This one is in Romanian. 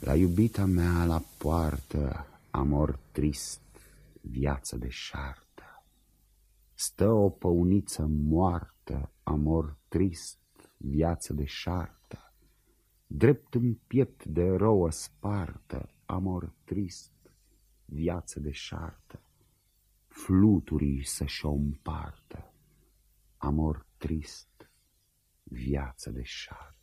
La iubita mea la poartă, amor trist, viață deșartă. Stă o păuniță moartă, amor trist, viață deșartă. Drept în piept de rouă spartă, amor trist, viață deșartă. Fluturii să-și o împartă, amor trist, viață deșartă.